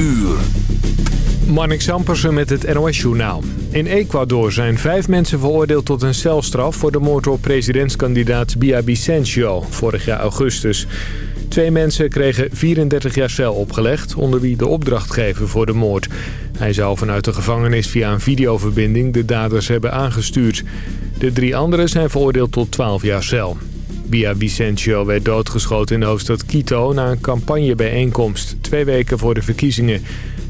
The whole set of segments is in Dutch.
uur. Marnik Sampersen met het NOS-journaal. In Ecuador zijn vijf mensen veroordeeld tot een celstraf... voor de moord op presidentskandidaat Bia Vicencio, vorig jaar augustus. Twee mensen kregen 34 jaar cel opgelegd... onder wie de opdrachtgever voor de moord. Hij zou vanuit de gevangenis via een videoverbinding de daders hebben aangestuurd. De drie anderen zijn veroordeeld tot 12 jaar cel. Bia Vicencio werd doodgeschoten in de hoofdstad Quito... na een campagnebijeenkomst, twee weken voor de verkiezingen...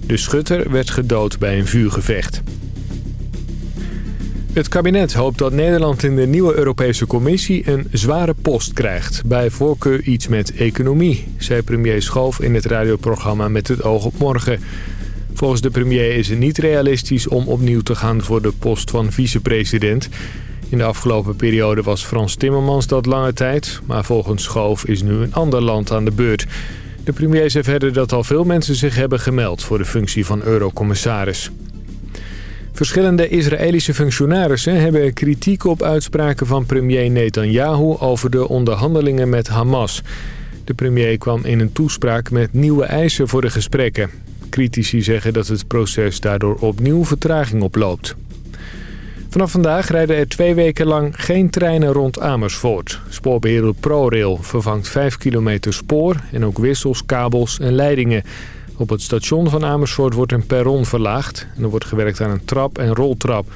De schutter werd gedood bij een vuurgevecht. Het kabinet hoopt dat Nederland in de nieuwe Europese Commissie een zware post krijgt. Bij voorkeur iets met economie, zei premier Schoof in het radioprogramma Met het oog op morgen. Volgens de premier is het niet realistisch om opnieuw te gaan voor de post van vicepresident. In de afgelopen periode was Frans Timmermans dat lange tijd, maar volgens Schoof is nu een ander land aan de beurt... De premier zei verder dat al veel mensen zich hebben gemeld voor de functie van eurocommissaris. Verschillende Israëlische functionarissen hebben kritiek op uitspraken van premier Netanyahu over de onderhandelingen met Hamas. De premier kwam in een toespraak met nieuwe eisen voor de gesprekken. Critici zeggen dat het proces daardoor opnieuw vertraging oploopt. Vanaf vandaag rijden er twee weken lang geen treinen rond Amersfoort. Spoorbeheerder ProRail vervangt 5 kilometer spoor en ook wissels, kabels en leidingen. Op het station van Amersfoort wordt een perron verlaagd en er wordt gewerkt aan een trap en roltrap.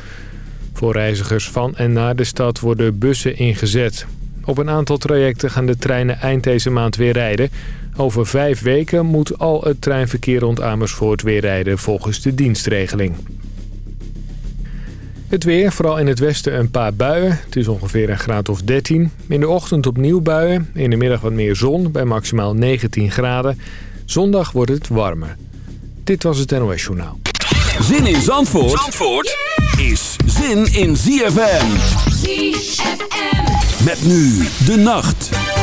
Voor reizigers van en naar de stad worden bussen ingezet. Op een aantal trajecten gaan de treinen eind deze maand weer rijden. Over vijf weken moet al het treinverkeer rond Amersfoort weer rijden volgens de dienstregeling. Het weer, vooral in het westen een paar buien. Het is ongeveer een graad of 13. In de ochtend opnieuw buien. In de middag wat meer zon bij maximaal 19 graden. Zondag wordt het warmer. Dit was het NOS Journaal. Zin in Zandvoort, Zandvoort is zin in ZFM. ZFM. Met nu de nacht.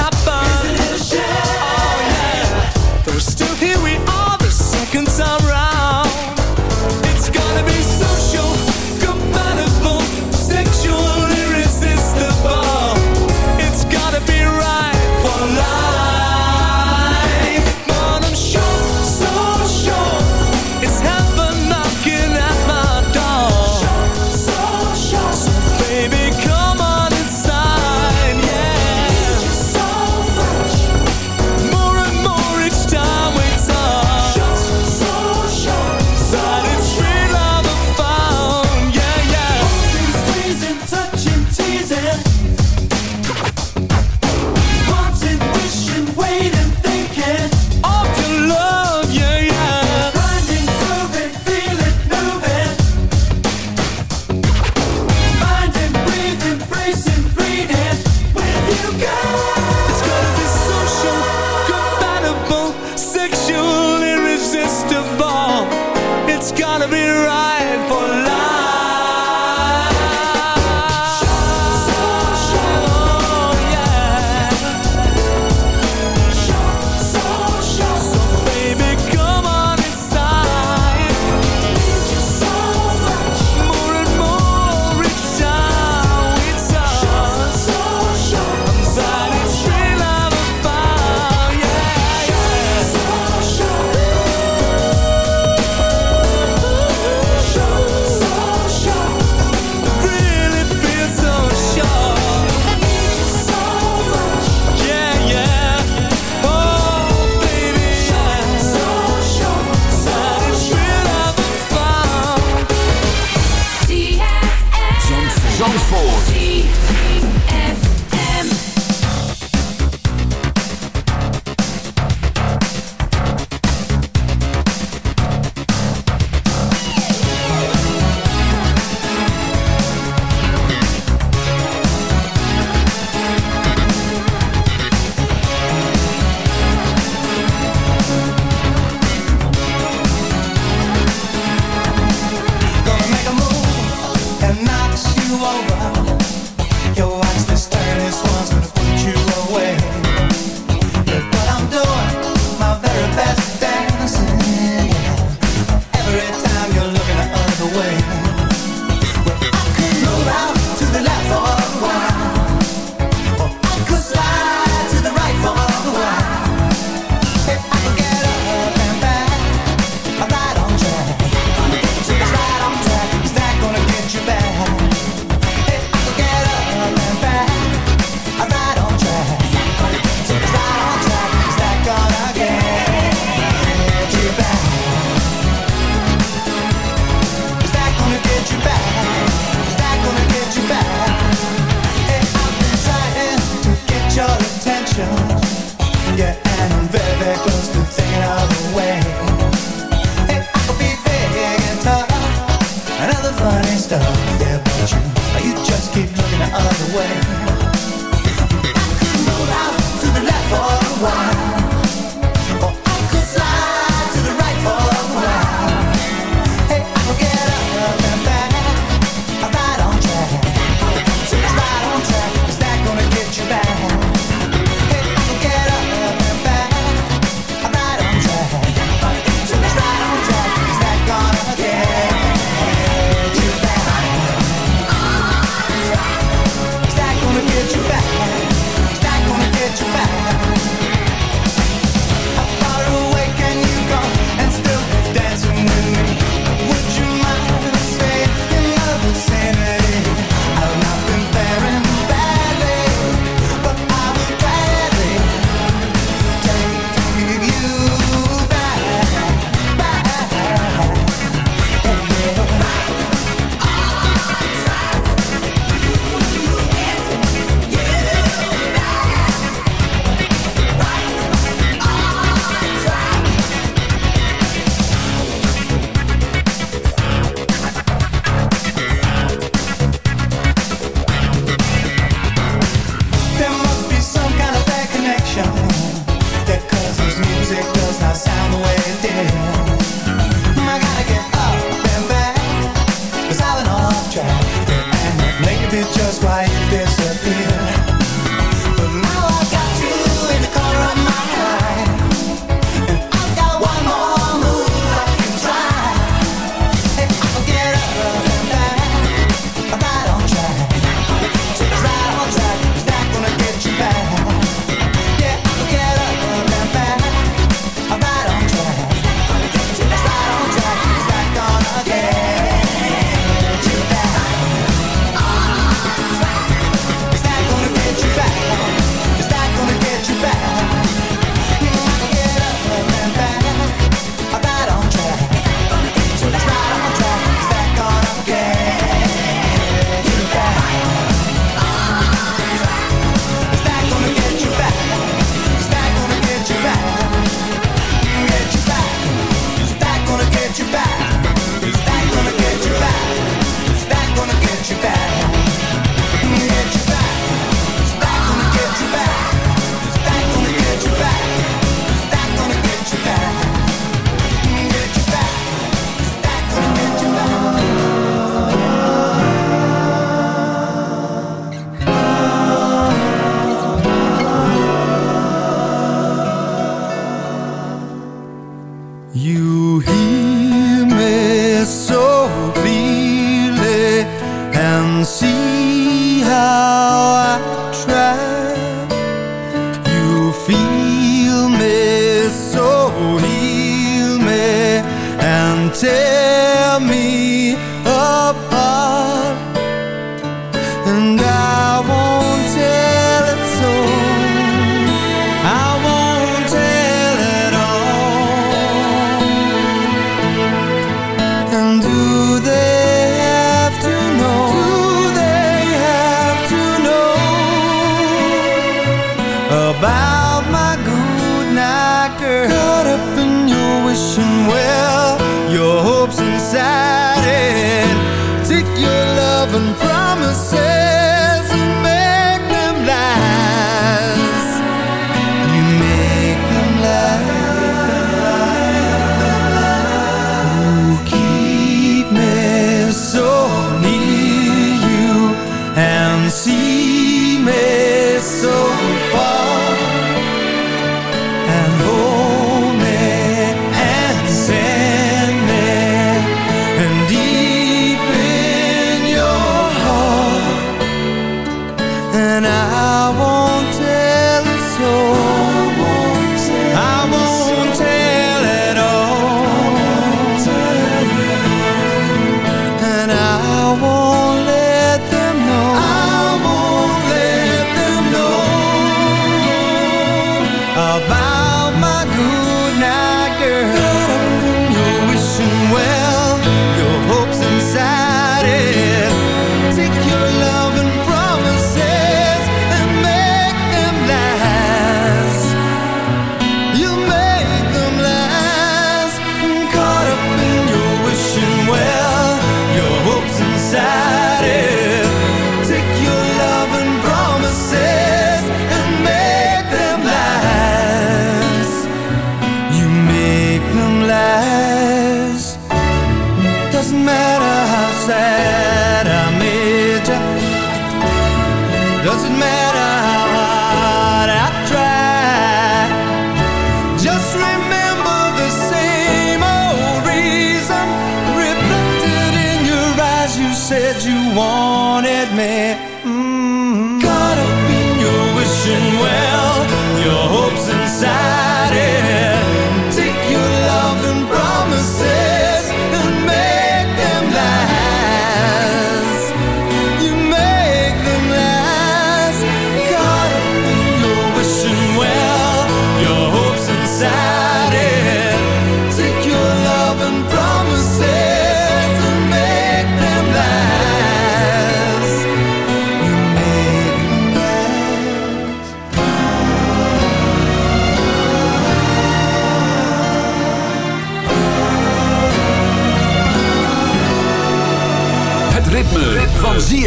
Hop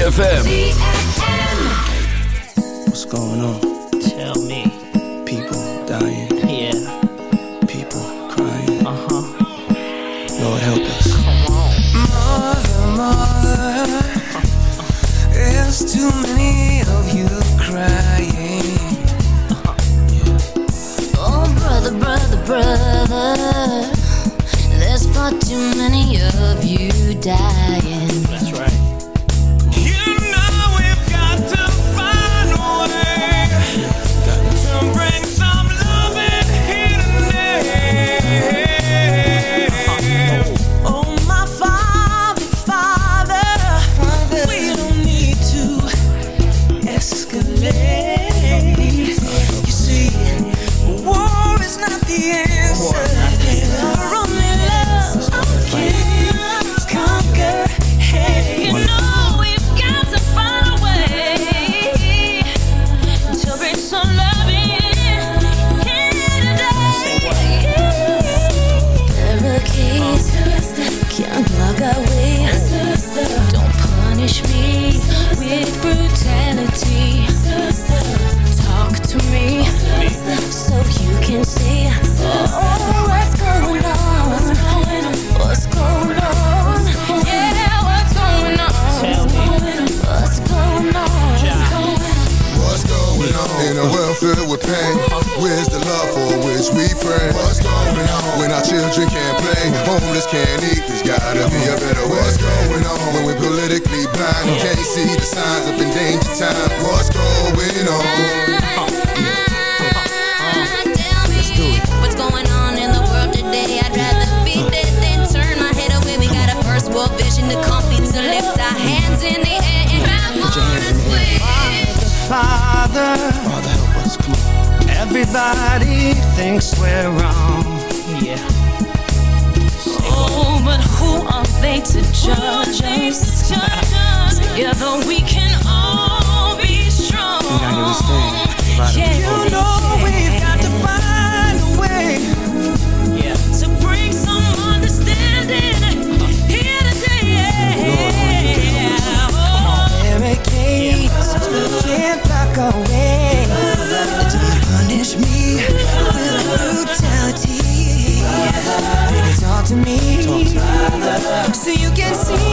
ZFM. Where's the love for which we pray? What's going on? When our children can't play, homeless can't eat, there's gotta be a better way. What's going on? When we're politically blind, we can't see the signs of endangered time. What's going on? What's going on in the world today? I'd rather be dead than turn my head away. We got a first world vision to lift our hands in the air and wanna. Father. Everybody thinks we're wrong, yeah. Oh, but who are they to judge us? Together we can all be strong. You know, yeah. you know we So you can see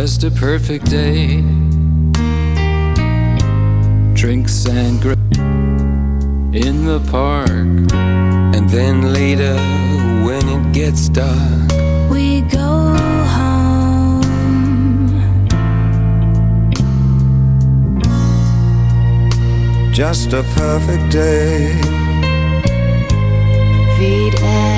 just a perfect day. Drinks and in the park, and then later when it gets dark, we go home. Just a perfect day. Feed.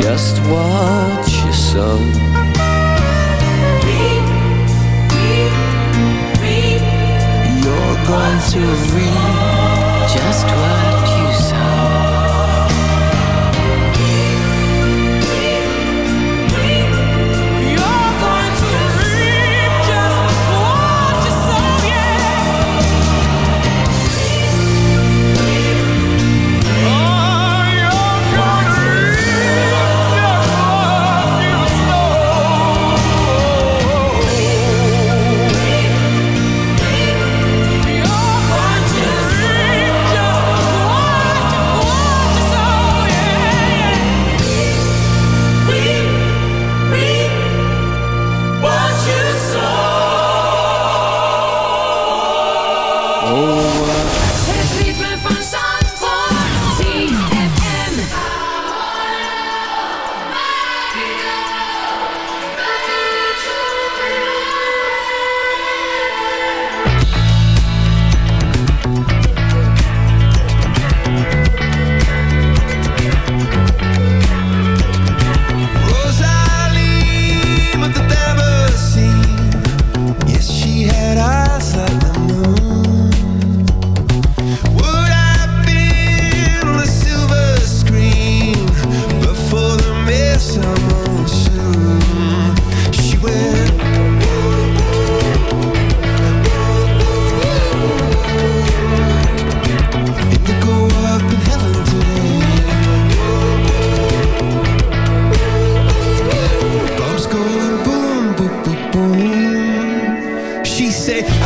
Just watch yourself. son. Reap, reap. You're going to read just what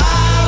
I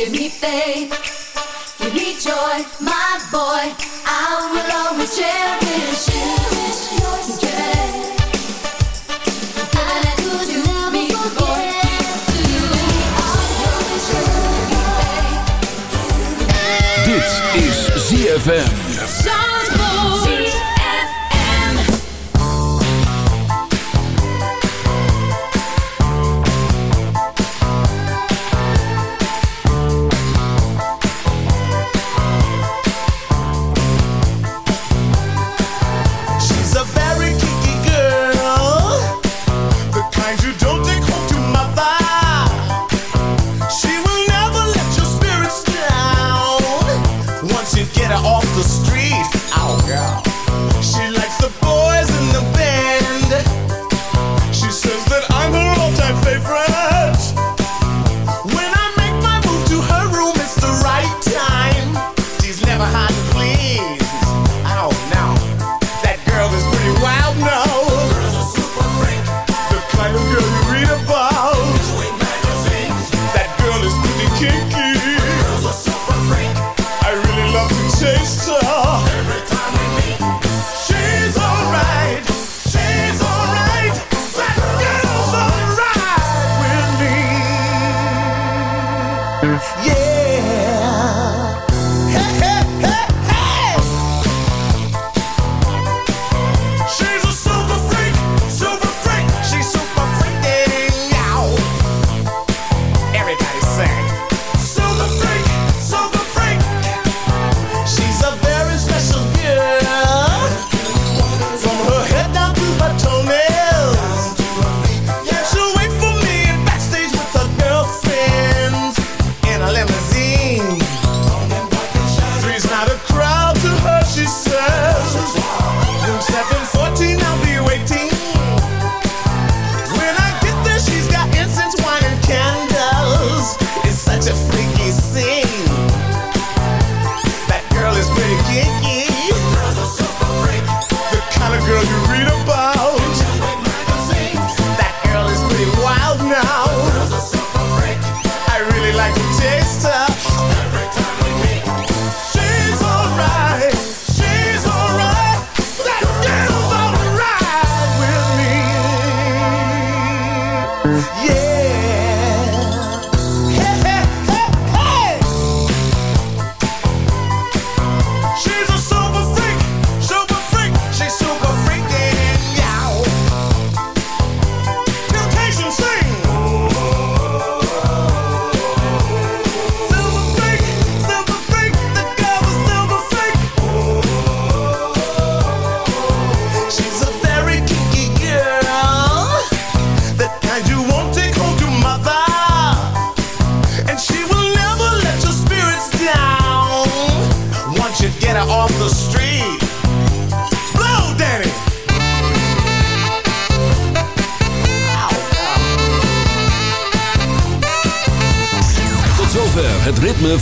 Give me faith, give me joy, my boy. I will always cherish you. Your. Dit is ZFM.